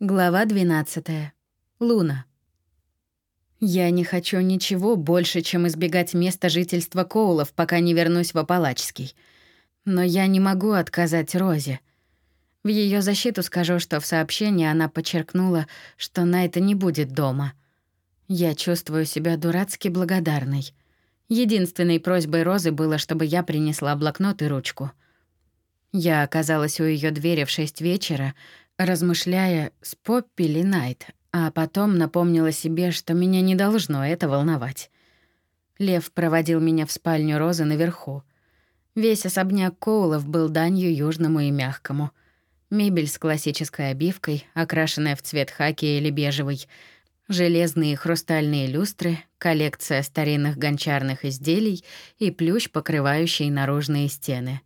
Глава 12. Луна. Я не хочу ничего больше, чем избегать места жительства Коулов, пока не вернусь в Апалачский. Но я не могу отказать Розе. В ее защиту скажу, что в сообщении она подчеркнула, что Найта не будет дома. Я чувствую себя дурацки благодарной. Единственной просьбой Розы было, чтобы я принесла блокнот и ручку. Я оказалась у ее двери в шесть вечера, размышляя, с Поппи ли Найт, а потом напомнила себе, что меня не должно это волновать. Лев проводил меня в спальню Розы наверху. Весь особняк Коулов был данью южному и мягкому. Мебель с классической обивкой, окрашенная в цвет хаки или бежевый, железные и хрустальные люстры, коллекция старинных гончарных изделий и плющ, покрывающий наружные стены —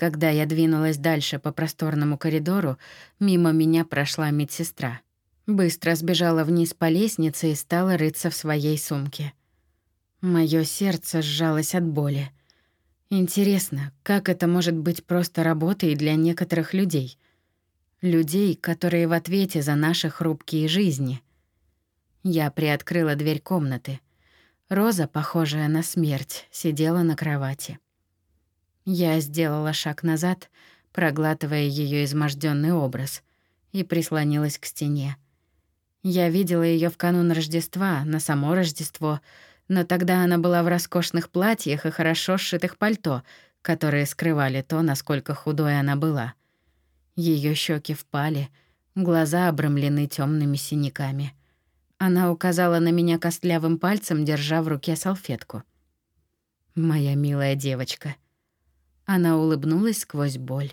когда я двинулась дальше по просторному коридору, мимо меня прошла медсестра. Быстро сбежала вниз по лестнице и стала рыться в своей сумке. Моё сердце сжалось от боли. Интересно, как это может быть просто работой для некоторых людей? Людей, которые в ответе за наши хрупкие жизни. Я приоткрыла дверь комнаты. Роза, похожая на смерть, сидела на кровати. Я сделала шаг назад, проглатывая ее изможденный образ, и прислонилась к стене. Я видела ее в канун Рождества, на само Рождество, но тогда она была в роскошных платьях и хорошо сшитых пальто, которые скрывали то, насколько худой она была. Ее щеки впали, глаза обрамлены темными синяками. Она указала на меня костлявым пальцем, держа в руке салфетку. «Моя милая девочка», она улыбнулась сквозь боль.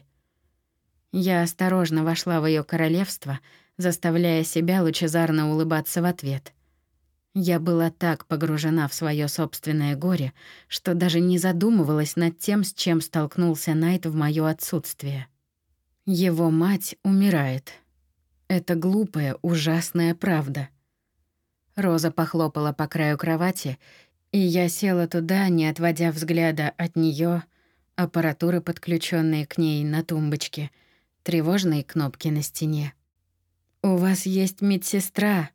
Я осторожно вошла в ее королевство, заставляя себя лучезарно улыбаться в ответ. Я была так погружена в свое собственное горе, что даже не задумывалась над тем, с чем столкнулся Найт в моё отсутствие. Его мать умирает. Это глупая, ужасная правда. Роза похлопала по краю кровати, и я села туда, не отводя взгляда от нее аппаратуры, подключенные к ней на тумбочке, тревожные кнопки на стене. «У вас есть медсестра!»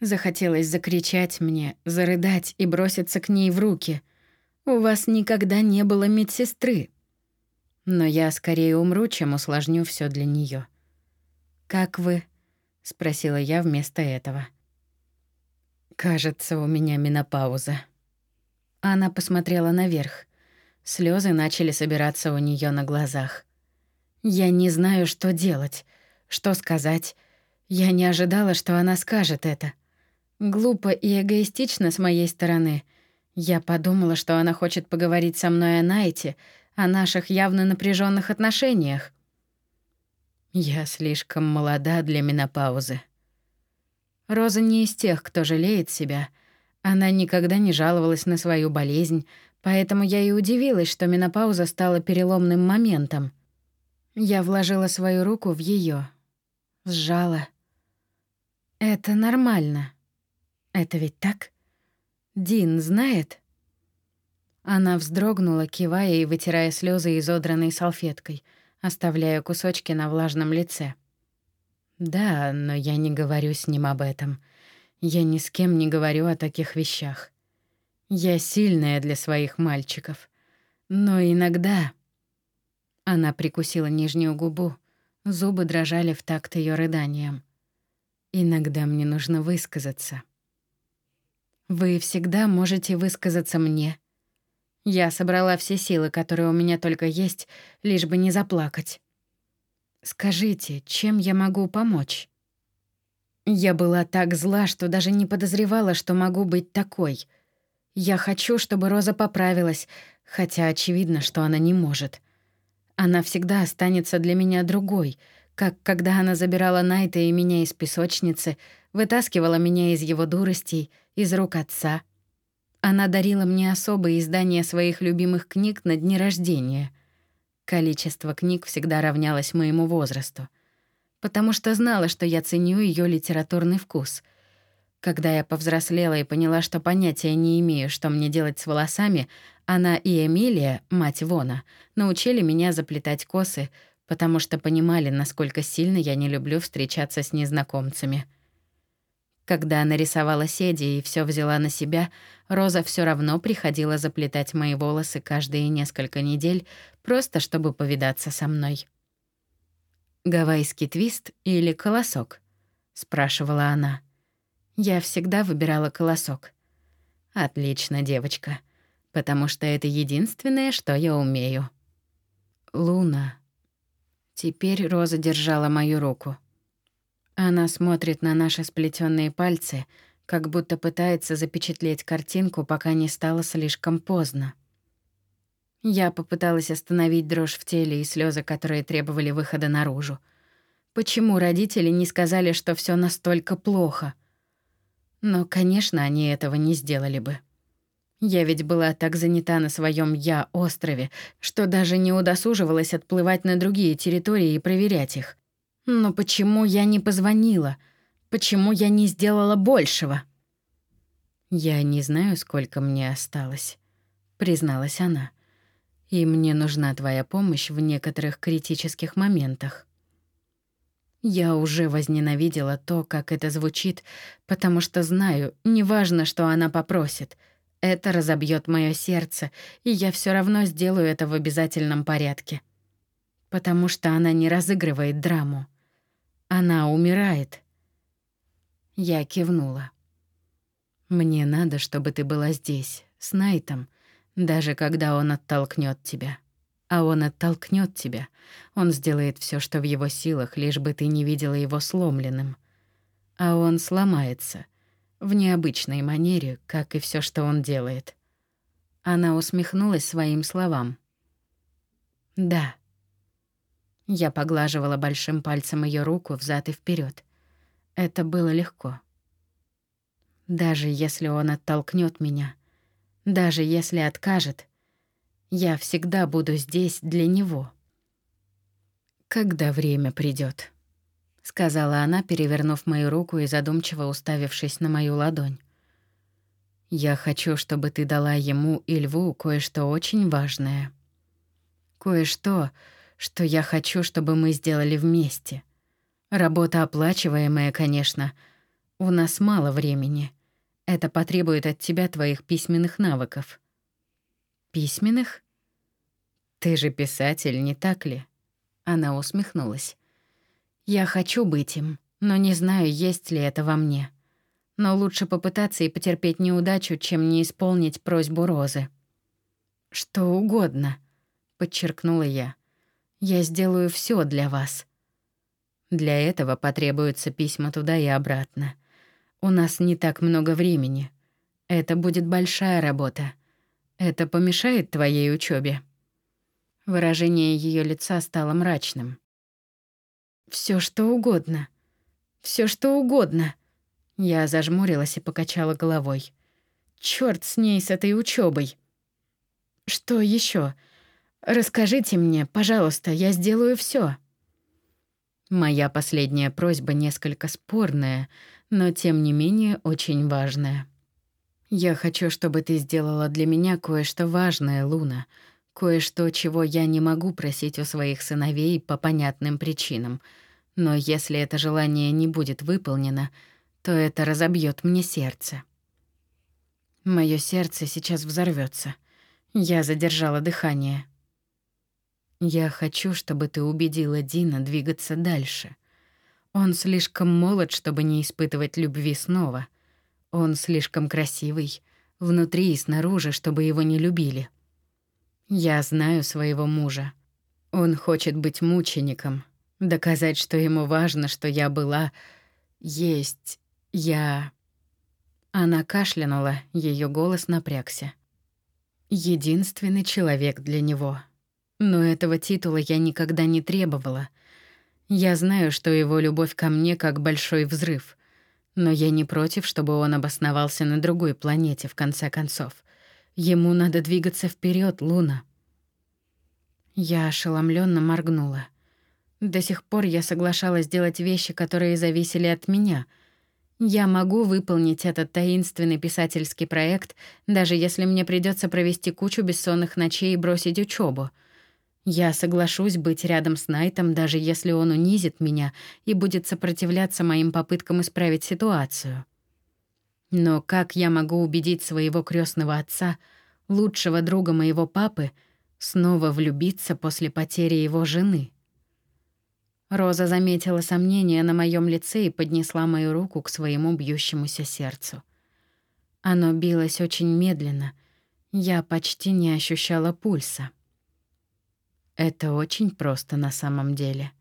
Захотелось закричать мне, зарыдать и броситься к ней в руки. «У вас никогда не было медсестры!» Но я скорее умру, чем усложню все для нее. «Как вы?» — спросила я вместо этого. «Кажется, у меня менопауза». Она посмотрела наверх. Слезы начали собираться у нее на глазах. Я не знаю, что делать, что сказать. Я не ожидала, что она скажет это. Глупо и эгоистично с моей стороны. Я подумала, что она хочет поговорить со мной о Найте, о наших явно напряженных отношениях. Я слишком молода для менопаузы. Роза не из тех, кто жалеет себя. Она никогда не жаловалась на свою болезнь, Поэтому я и удивилась, что менопауза стала переломным моментом. Я вложила свою руку в ее, сжала. Это нормально. Это ведь так? Дин знает? Она вздрогнула, кивая и вытирая слезы изодранной салфеткой, оставляя кусочки на влажном лице. Да, но я не говорю с ним об этом. Я ни с кем не говорю о таких вещах. Я сильная для своих мальчиков. Но иногда... Она прикусила нижнюю губу. Зубы дрожали в такт ее рыданиям. Иногда мне нужно высказаться. Вы всегда можете высказаться мне. Я собрала все силы, которые у меня только есть, лишь бы не заплакать. Скажите, чем я могу помочь? Я была так зла, что даже не подозревала, что могу быть такой — я хочу, чтобы Роза поправилась, хотя очевидно, что она не может. Она всегда останется для меня другой, как когда она забирала Найта и меня из песочницы, вытаскивала меня из его дуростей, из рук отца. Она дарила мне особые издания своих любимых книг на дни рождения. Количество книг всегда равнялось моему возрасту, потому что знала, что я ценю ее литературный вкус — когда я повзрослела и поняла, что понятия не имею, что мне делать с волосами, она и Эмилия, мать Вона, научили меня заплетать косы, потому что понимали, насколько сильно я не люблю встречаться с незнакомцами. Когда нарисовала Седи и все взяла на себя, Роза все равно приходила заплетать мои волосы каждые несколько недель, просто чтобы повидаться со мной. «Гавайский твист или колосок?» — спрашивала она. Я всегда выбирала колосок. «Отлично, девочка, потому что это единственное, что я умею». «Луна». Теперь Роза держала мою руку. Она смотрит на наши сплетенные пальцы, как будто пытается запечатлеть картинку, пока не стало слишком поздно. Я попыталась остановить дрожь в теле и слезы, которые требовали выхода наружу. Почему родители не сказали, что все настолько плохо? Но, конечно, они этого не сделали бы. Я ведь была так занята на своем «я-острове», что даже не удосуживалась отплывать на другие территории и проверять их. Но почему я не позвонила? Почему я не сделала большего? Я не знаю, сколько мне осталось, призналась она. И мне нужна твоя помощь в некоторых критических моментах. Я уже возненавидела то, как это звучит, потому что знаю, неважно, что она попросит, это разобьет мое сердце, и я все равно сделаю это в обязательном порядке. Потому что она не разыгрывает драму. Она умирает. Я кивнула. Мне надо, чтобы ты была здесь, с Найтом, даже когда он оттолкнет тебя. А он оттолкнет тебя. Он сделает все, что в его силах, лишь бы ты не видела его сломленным. А он сломается в необычной манере, как и все, что он делает. Она усмехнулась своим словам. Да. Я поглаживала большим пальцем ее руку взад и вперед. Это было легко. Даже если он оттолкнет меня, даже если откажет, я всегда буду здесь для него. Когда время придет, сказала она, перевернув мою руку и задумчиво уставившись на мою ладонь. Я хочу, чтобы ты дала ему и льву кое-что очень важное. Кое-что, что я хочу, чтобы мы сделали вместе. Работа оплачиваемая, конечно. У нас мало времени. Это потребует от тебя твоих письменных навыков. Письменных? Ты же писатель, не так ли? Она усмехнулась. Я хочу быть им, но не знаю, есть ли это во мне. Но лучше попытаться и потерпеть неудачу, чем не исполнить просьбу Розы. Что угодно, подчеркнула я. Я сделаю все для вас. Для этого потребуются письма туда и обратно. У нас не так много времени. Это будет большая работа. Это помешает твоей учебе. Выражение ее лица стало мрачным. Все что угодно. Все что угодно. Я зажмурилась и покачала головой. Черт с ней с этой учебой. Что еще? Расскажите мне, пожалуйста, я сделаю все. Моя последняя просьба несколько спорная, но тем не менее очень важная. Я хочу, чтобы ты сделала для меня кое-что важное, Луна, кое-что, чего я не могу просить у своих сыновей по понятным причинам. Но если это желание не будет выполнено, то это разобьет мне сердце. Мое сердце сейчас взорвется. Я задержала дыхание. Я хочу, чтобы ты убедила Дина двигаться дальше. Он слишком молод, чтобы не испытывать любви снова. Он слишком красивый, внутри и снаружи, чтобы его не любили. Я знаю своего мужа. Он хочет быть мучеником, доказать, что ему важно, что я была, есть, я... Она кашлянула, ее голос напрягся. Единственный человек для него — но этого титула я никогда не требовала. Я знаю, что его любовь ко мне как большой взрыв. Но я не против, чтобы он обосновался на другой планете, в конце концов. Ему надо двигаться вперед, Луна. Я ошеломленно моргнула. До сих пор я соглашалась делать вещи, которые зависели от меня. Я могу выполнить этот таинственный писательский проект, даже если мне придется провести кучу бессонных ночей и бросить учебу — Я соглашусь быть рядом с Найтом, даже если он унизит меня и будет сопротивляться моим попыткам исправить ситуацию. Но как я могу убедить своего крестного отца, лучшего друга моего папы, снова влюбиться после потери его жены? Роза заметила сомнение на моем лице и поднесла мою руку к своему бьющемуся сердцу. Оно билось очень медленно. Я почти не ощущала пульса. Это очень просто на самом деле.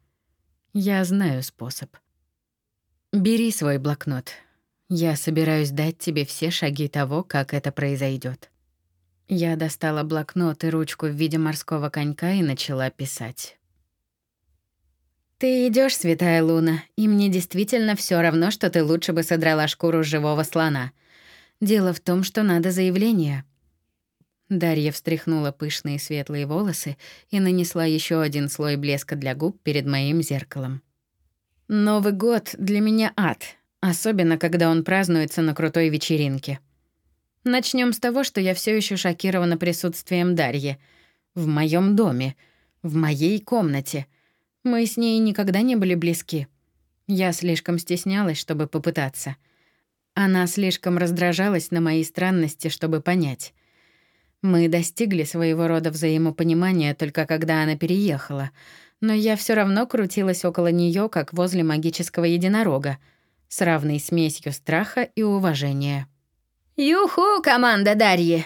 Я знаю способ. Бери свой блокнот. Я собираюсь дать тебе все шаги того, как это произойдет. Я достала блокнот и ручку в виде морского конька и начала писать. Ты идешь, святая луна, и мне действительно все равно, что ты лучше бы содрала шкуру живого слона. Дело в том, что надо заявление. Дарья встряхнула пышные светлые волосы и нанесла еще один слой блеска для губ перед моим зеркалом. Новый год для меня ад, особенно когда он празднуется на крутой вечеринке. Начнем с того, что я все еще шокирована присутствием Дарьи в моем доме, в моей комнате. Мы с ней никогда не были близки. Я слишком стеснялась, чтобы попытаться. Она слишком раздражалась на мои странности, чтобы понять. Мы достигли своего рода взаимопонимания только когда она переехала, но я все равно крутилась около нее, как возле магического единорога, с равной смесью страха и уважения. «Юху, команда Дарьи!»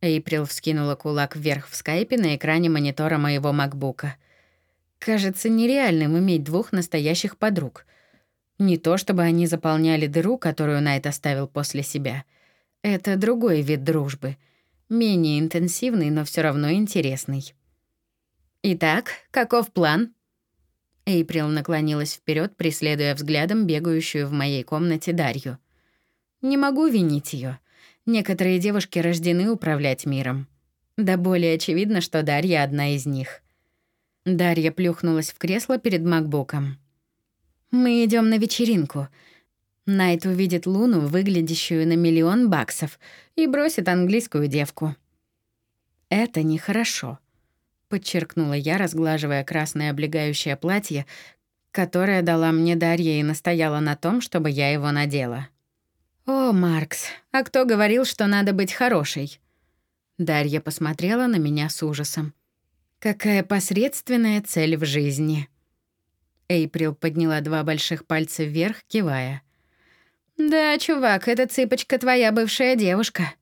Эйприл вскинула кулак вверх в скайпе на экране монитора моего макбука. Кажется нереальным иметь двух настоящих подруг. Не то чтобы они заполняли дыру, которую Найт оставил после себя. Это другой вид дружбы — Менее интенсивный, но все равно интересный. «Итак, каков план?» Эйприл наклонилась вперед, преследуя взглядом бегающую в моей комнате Дарью. «Не могу винить ее. Некоторые девушки рождены управлять миром. Да более очевидно, что Дарья одна из них». Дарья плюхнулась в кресло перед макбуком. «Мы идем на вечеринку. Найт увидит Луну, выглядящую на миллион баксов, и бросит английскую девку. «Это нехорошо», — подчеркнула я, разглаживая красное облегающее платье, которое дала мне Дарья и настояла на том, чтобы я его надела. «О, Маркс, а кто говорил, что надо быть хорошей?» Дарья посмотрела на меня с ужасом. «Какая посредственная цель в жизни!» Эйприл подняла два больших пальца вверх, кивая. «Да, чувак, эта цыпочка твоя бывшая девушка.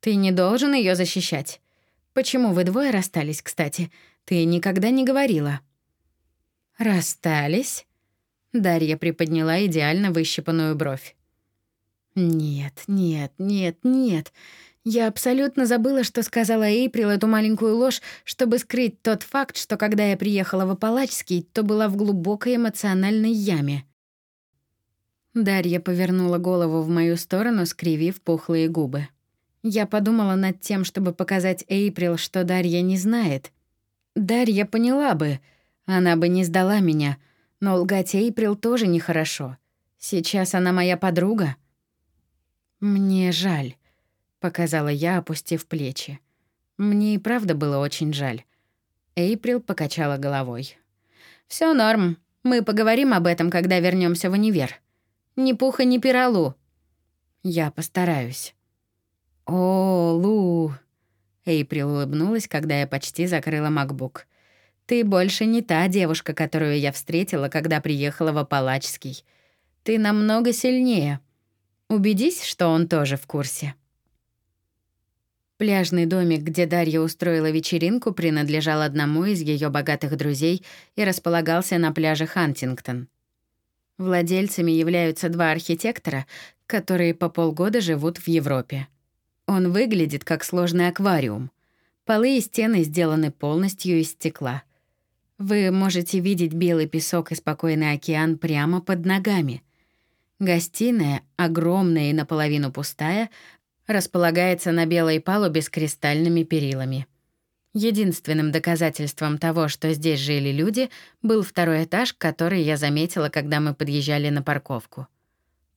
Ты не должен ее защищать. Почему вы двое расстались, кстати? Ты никогда не говорила». «Расстались?» Дарья приподняла идеально выщипанную бровь. «Нет, нет, нет, нет. Я абсолютно забыла, что сказала Эйприл эту маленькую ложь, чтобы скрыть тот факт, что когда я приехала в Апалачский, то была в глубокой эмоциональной яме. Дарья повернула голову в мою сторону, скривив пухлые губы. Я подумала над тем, чтобы показать Эйприл, что Дарья не знает. Дарья поняла бы, она бы не сдала меня, но лгать Эйприл тоже нехорошо. Сейчас она моя подруга. «Мне жаль», — показала я, опустив плечи. Мне и правда было очень жаль. Эйприл покачала головой. Все норм. Мы поговорим об этом, когда вернемся в универ. Ни пуха, ни пиралу. Я постараюсь. О, Лу. Эйприл улыбнулась, когда я почти закрыла MacBook. Ты больше не та девушка, которую я встретила, когда приехала в Апалачский. Ты намного сильнее. Убедись, что он тоже в курсе. Пляжный домик, где Дарья устроила вечеринку, принадлежал одному из ее богатых друзей и располагался на пляже Хантингтон. Владельцами являются два архитектора, которые по полгода живут в Европе. Он выглядит как сложный аквариум. Полы и стены сделаны полностью из стекла. Вы можете видеть белый песок и спокойный океан прямо под ногами. Гостиная, огромная и наполовину пустая, располагается на белой палубе с кристальными перилами. Единственным доказательством того, что здесь жили люди, был второй этаж, который я заметила, когда мы подъезжали на парковку.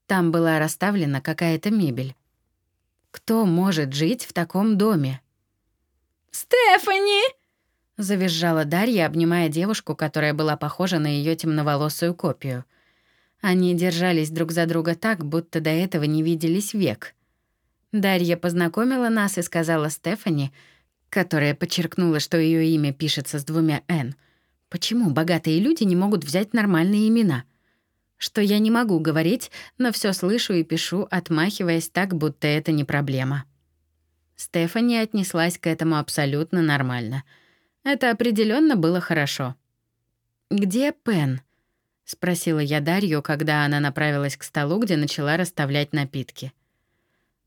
Там была расставлена какая-то мебель. Кто может жить в таком доме? «Стефани!» — Завизжала Дарья, обнимая девушку, которая была похожа на ее темноволосую копию. Они держались друг за друга так, будто до этого не виделись век. Дарья познакомила нас и сказала Стефани, которая подчеркнула, что ее имя пишется с двумя «н», почему богатые люди не могут взять нормальные имена. Что я не могу говорить, но все слышу и пишу, отмахиваясь так, будто это не проблема. Стефани отнеслась к этому абсолютно нормально. Это определенно было хорошо. «Где Пен?» — спросила я Дарью, когда она направилась к столу, где начала расставлять напитки.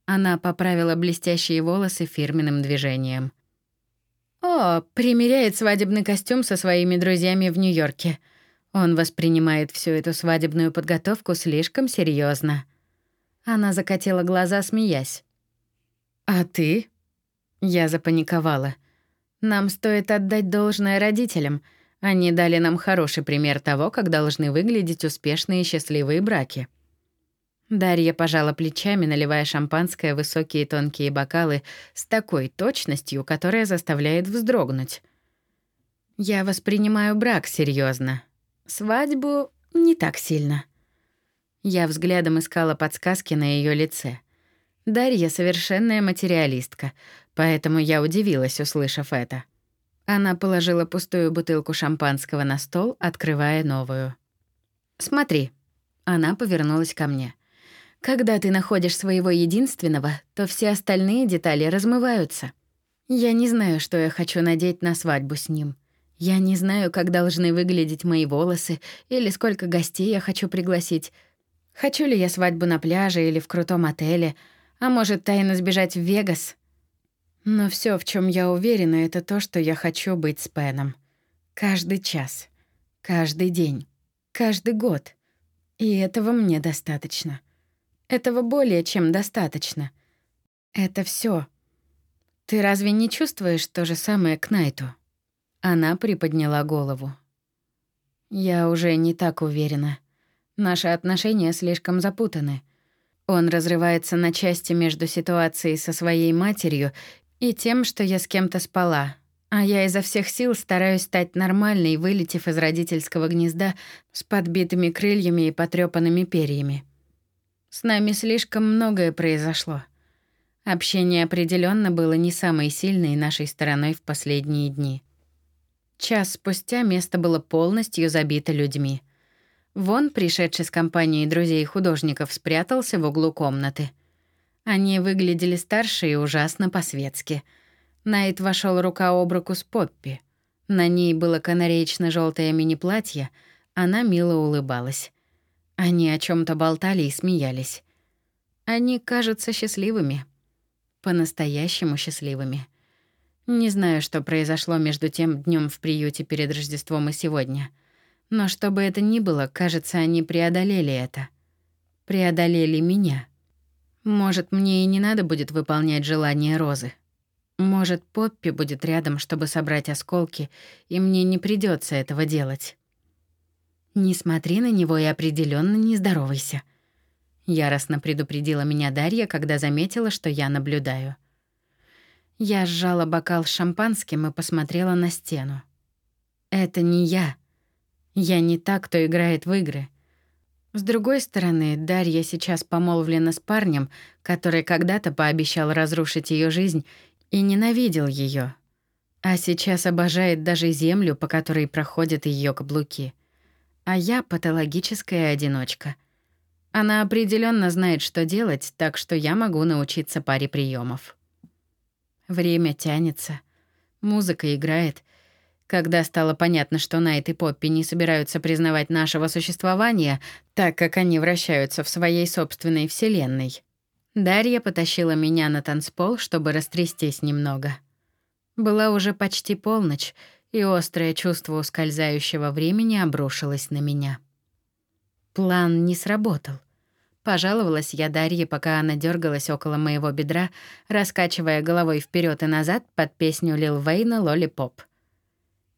Она поправила блестящие волосы фирменным движением. «О, примеряет свадебный костюм со своими друзьями в Нью-Йорке. Он воспринимает всю эту свадебную подготовку слишком серьезно. Она закатила глаза, смеясь. «А ты?» Я запаниковала. «Нам стоит отдать должное родителям. Они дали нам хороший пример того, как должны выглядеть успешные и счастливые браки». Дарья пожала плечами, наливая шампанское в высокие тонкие бокалы с такой точностью, которая заставляет вздрогнуть. «Я воспринимаю брак серьезно, Свадьбу не так сильно». Я взглядом искала подсказки на ее лице. Дарья — совершенная материалистка, поэтому я удивилась, услышав это. Она положила пустую бутылку шампанского на стол, открывая новую. «Смотри». Она повернулась ко мне. Когда ты находишь своего единственного, то все остальные детали размываются. Я не знаю, что я хочу надеть на свадьбу с ним. Я не знаю, как должны выглядеть мои волосы или сколько гостей я хочу пригласить. Хочу ли я свадьбу на пляже или в крутом отеле, а может, тайно сбежать в Вегас. Но все, в чем я уверена, это то, что я хочу быть с Пеном. Каждый час, каждый день, каждый год. И этого мне достаточно. Этого более чем достаточно. Это все. Ты разве не чувствуешь то же самое к Найту? Она приподняла голову. Я уже не так уверена. Наши отношения слишком запутаны. Он разрывается на части между ситуацией со своей матерью и тем, что я с кем-то спала, а я изо всех сил стараюсь стать нормальной, вылетев из родительского гнезда с подбитыми крыльями и потрёпанными перьями. С нами слишком многое произошло. Общение определенно было не самой сильной нашей стороной в последние дни. Час спустя место было полностью забито людьми. Вон, пришедший с компанией друзей художников, спрятался в углу комнаты. Они выглядели старше и ужасно по-светски. Найт вошел рука об руку с Поппи. На ней было канареечно желтое мини-платье, она мило улыбалась. Они о чем то болтали и смеялись. Они кажутся счастливыми. По-настоящему счастливыми. Не знаю, что произошло между тем днем в приюте перед Рождеством и сегодня. Но что бы это ни было, кажется, они преодолели это. Преодолели меня. Может, мне и не надо будет выполнять желание Розы. Может, Поппи будет рядом, чтобы собрать осколки, и мне не придется этого делать. Не смотри на него и определенно не здоровайся. Яростно предупредила меня Дарья, когда заметила, что я наблюдаю. Я сжала бокал с шампанским и посмотрела на стену. Это не я. Я не та, кто играет в игры. С другой стороны, Дарья сейчас помолвлена с парнем, который когда-то пообещал разрушить ее жизнь и ненавидел ее, а сейчас обожает даже землю, по которой проходят ее каблуки а я патологическая одиночка. Она определенно знает, что делать, так что я могу научиться паре приемов. Время тянется, музыка играет. Когда стало понятно, что Найт и Поппи не собираются признавать нашего существования, так как они вращаются в своей собственной вселенной, Дарья потащила меня на танцпол, чтобы растрястись немного. Была уже почти полночь, и острое чувство ускользающего времени обрушилось на меня. План не сработал. Пожаловалась я Дарье, пока она дергалась около моего бедра, раскачивая головой вперед и назад под песню Лил Вейна «Лолипоп».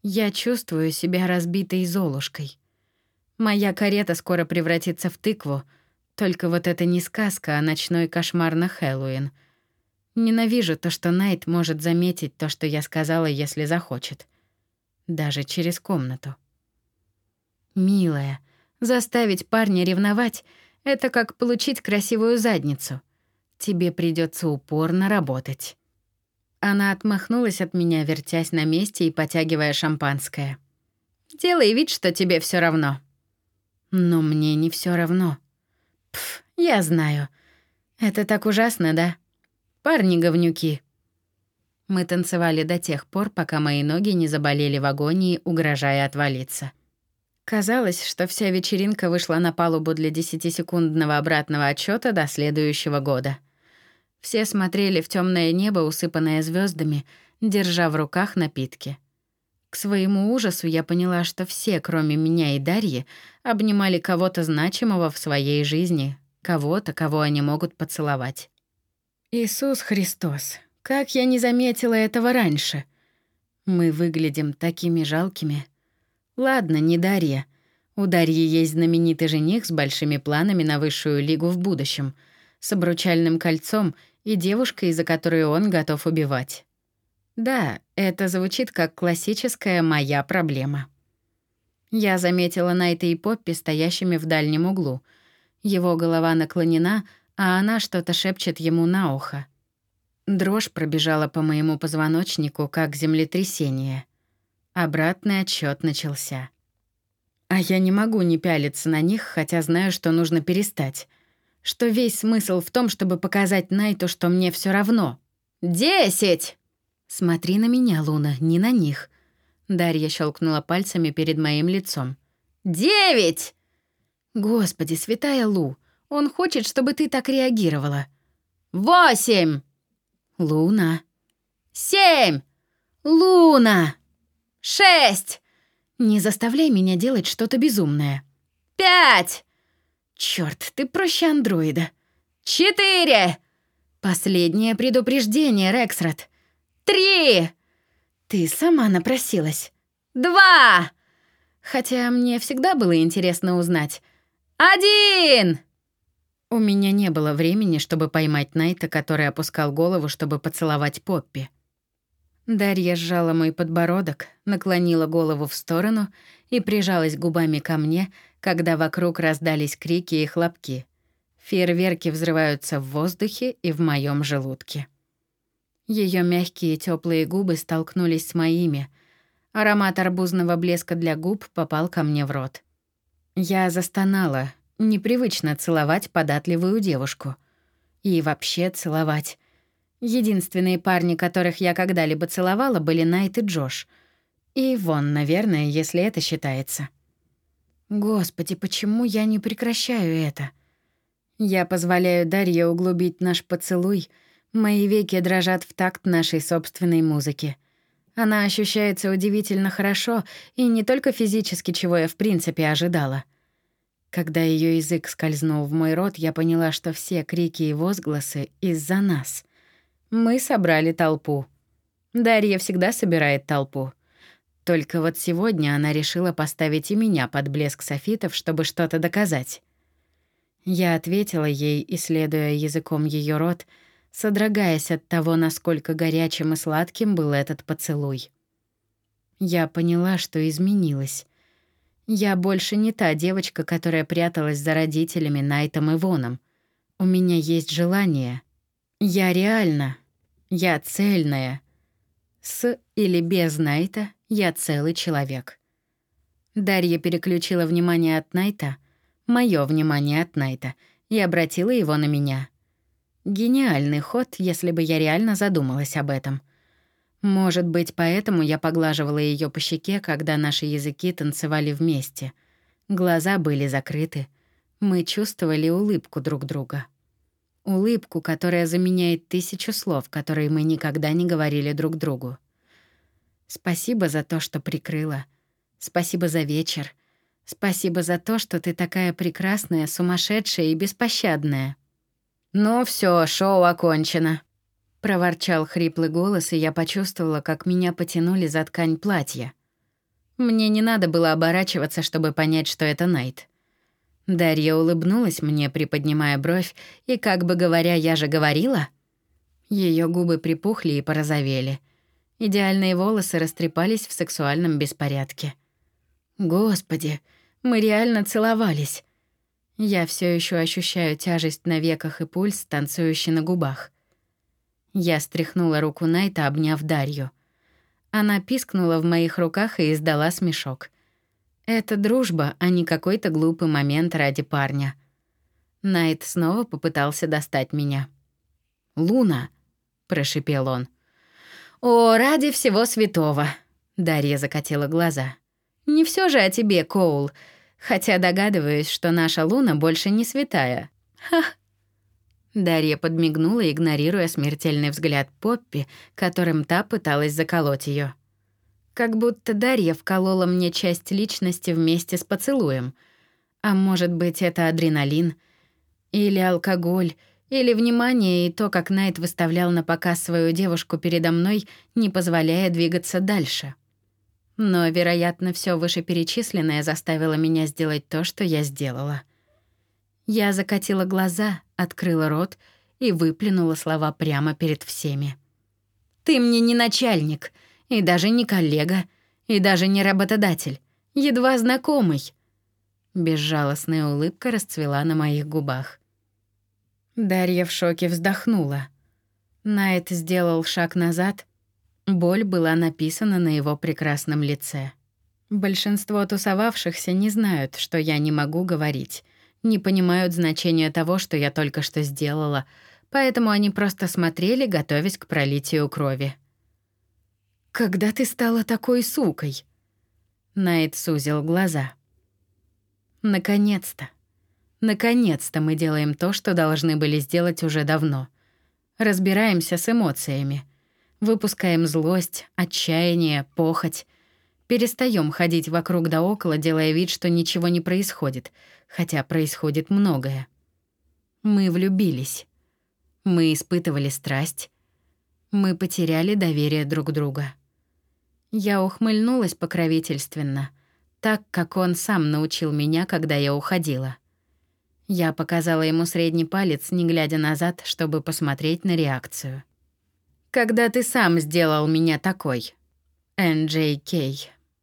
Я чувствую себя разбитой Золушкой. Моя карета скоро превратится в тыкву, только вот это не сказка, а ночной кошмар на Хэллоуин. Ненавижу то, что Найт может заметить то, что я сказала, если захочет. Даже через комнату. «Милая, заставить парня ревновать — это как получить красивую задницу. Тебе придется упорно работать». Она отмахнулась от меня, вертясь на месте и потягивая шампанское. «Делай вид, что тебе все равно». «Но мне не все равно». «Пф, я знаю. Это так ужасно, да? Парни-говнюки». Мы танцевали до тех пор, пока мои ноги не заболели в агонии, угрожая отвалиться. Казалось, что вся вечеринка вышла на палубу для десятисекундного обратного отчета до следующего года. Все смотрели в темное небо, усыпанное звездами, держа в руках напитки. К своему ужасу я поняла, что все, кроме меня и Дарьи, обнимали кого-то значимого в своей жизни, кого-то, кого они могут поцеловать. Иисус Христос, как я не заметила этого раньше. Мы выглядим такими жалкими. Ладно, не Дарья. У Дарьи есть знаменитый жених с большими планами на высшую лигу в будущем, с обручальным кольцом и девушкой, за которую он готов убивать. Да, это звучит как классическая моя проблема. Я заметила Найта и Поппи стоящими в дальнем углу. Его голова наклонена, а она что-то шепчет ему на ухо. Дрожь пробежала по моему позвоночнику, как землетрясение. Обратный отсчет начался. А я не могу не пялиться на них, хотя знаю, что нужно перестать что весь смысл в том, чтобы показать Найту, что мне все равно. «Десять!» «Смотри на меня, Луна, не на них». Дарья щелкнула пальцами перед моим лицом. «Девять!» «Господи, святая Лу, он хочет, чтобы ты так реагировала». «Восемь!» «Луна». «Семь!» «Луна!» «Шесть!» «Не заставляй меня делать что-то безумное». «Пять!» Черт, ты проще андроида. Четыре! Последнее предупреждение, Рексрот. Три! Ты сама напросилась. Два! Хотя мне всегда было интересно узнать. Один! У меня не было времени, чтобы поймать Найта, который опускал голову, чтобы поцеловать Поппи. Дарья сжала мой подбородок, наклонила голову в сторону и прижалась губами ко мне, когда вокруг раздались крики и хлопки. Фейерверки взрываются в воздухе и в моем желудке. Ее мягкие теплые губы столкнулись с моими. Аромат арбузного блеска для губ попал ко мне в рот. Я застонала. Непривычно целовать податливую девушку. И вообще целовать. Единственные парни, которых я когда-либо целовала, были Найт и Джош. И Вон, наверное, если это считается. Господи, почему я не прекращаю это? Я позволяю Дарье углубить наш поцелуй. Мои веки дрожат в такт нашей собственной музыки. Она ощущается удивительно хорошо, и не только физически, чего я в принципе ожидала. Когда ее язык скользнул в мой рот, я поняла, что все крики и возгласы из-за нас. Мы собрали толпу. Дарья всегда собирает толпу. Только вот сегодня она решила поставить и меня под блеск софитов, чтобы что-то доказать. Я ответила ей, исследуя языком ее рот, содрогаясь от того, насколько горячим и сладким был этот поцелуй. Я поняла, что изменилась. Я больше не та девочка, которая пряталась за родителями Найтом и Воном. У меня есть желание — я реально. Я цельная. С или без Найта я целый человек. Дарья переключила внимание от Найта, мое внимание от Найта, и обратила его на меня. Гениальный ход, если бы я реально задумалась об этом. Может быть, поэтому я поглаживала ее по щеке, когда наши языки танцевали вместе. Глаза были закрыты. Мы чувствовали улыбку друг друга. Улыбку, которая заменяет тысячу слов, которые мы никогда не говорили друг другу. Спасибо за то, что прикрыла. Спасибо за вечер. Спасибо за то, что ты такая прекрасная, сумасшедшая и беспощадная. Ну все, шоу окончено. Проворчал хриплый голос, и я почувствовала, как меня потянули за ткань платья. Мне не надо было оборачиваться, чтобы понять, что это Найт. Дарья улыбнулась мне, приподнимая бровь, и как бы говоря, я же говорила. Ее губы припухли и порозовели. Идеальные волосы растрепались в сексуальном беспорядке. Господи, мы реально целовались. Я все еще ощущаю тяжесть на веках и пульс, танцующий на губах. Я стряхнула руку Найта, обняв Дарью. Она пискнула в моих руках и издала смешок. Это дружба, а не какой-то глупый момент ради парня. Найт снова попытался достать меня. «Луна!» — прошипел он. «О, ради всего святого!» — Дарья закатила глаза. «Не все же о тебе, Коул, хотя догадываюсь, что наша Луна больше не святая. Ха!» Дарья подмигнула, игнорируя смертельный взгляд Поппи, которым та пыталась заколоть ее. Как будто Дарья вколола мне часть личности вместе с поцелуем. А может быть, это адреналин? Или алкоголь? Или внимание и то, как Найт выставлял на показ свою девушку передо мной, не позволяя двигаться дальше? Но, вероятно, все вышеперечисленное заставило меня сделать то, что я сделала. Я закатила глаза, открыла рот и выплюнула слова прямо перед всеми. «Ты мне не начальник!» И даже не коллега, и даже не работодатель, едва знакомый. Безжалостная улыбка расцвела на моих губах. Дарья в шоке вздохнула. Найт сделал шаг назад. Боль была написана на его прекрасном лице. Большинство тусовавшихся не знают, что я не могу говорить, не понимают значения того, что я только что сделала, поэтому они просто смотрели, готовясь к пролитию крови. «Когда ты стала такой сукой?» Найт сузил глаза. «Наконец-то. Наконец-то мы делаем то, что должны были сделать уже давно. Разбираемся с эмоциями. Выпускаем злость, отчаяние, похоть. Перестаем ходить вокруг да около, делая вид, что ничего не происходит, хотя происходит многое. Мы влюбились. Мы испытывали страсть. Мы потеряли доверие друг друга. Я ухмыльнулась покровительственно, так, как он сам научил меня, когда я уходила. Я показала ему средний палец, не глядя назад, чтобы посмотреть на реакцию. «Когда ты сам сделал меня такой, Н.Джей Кей».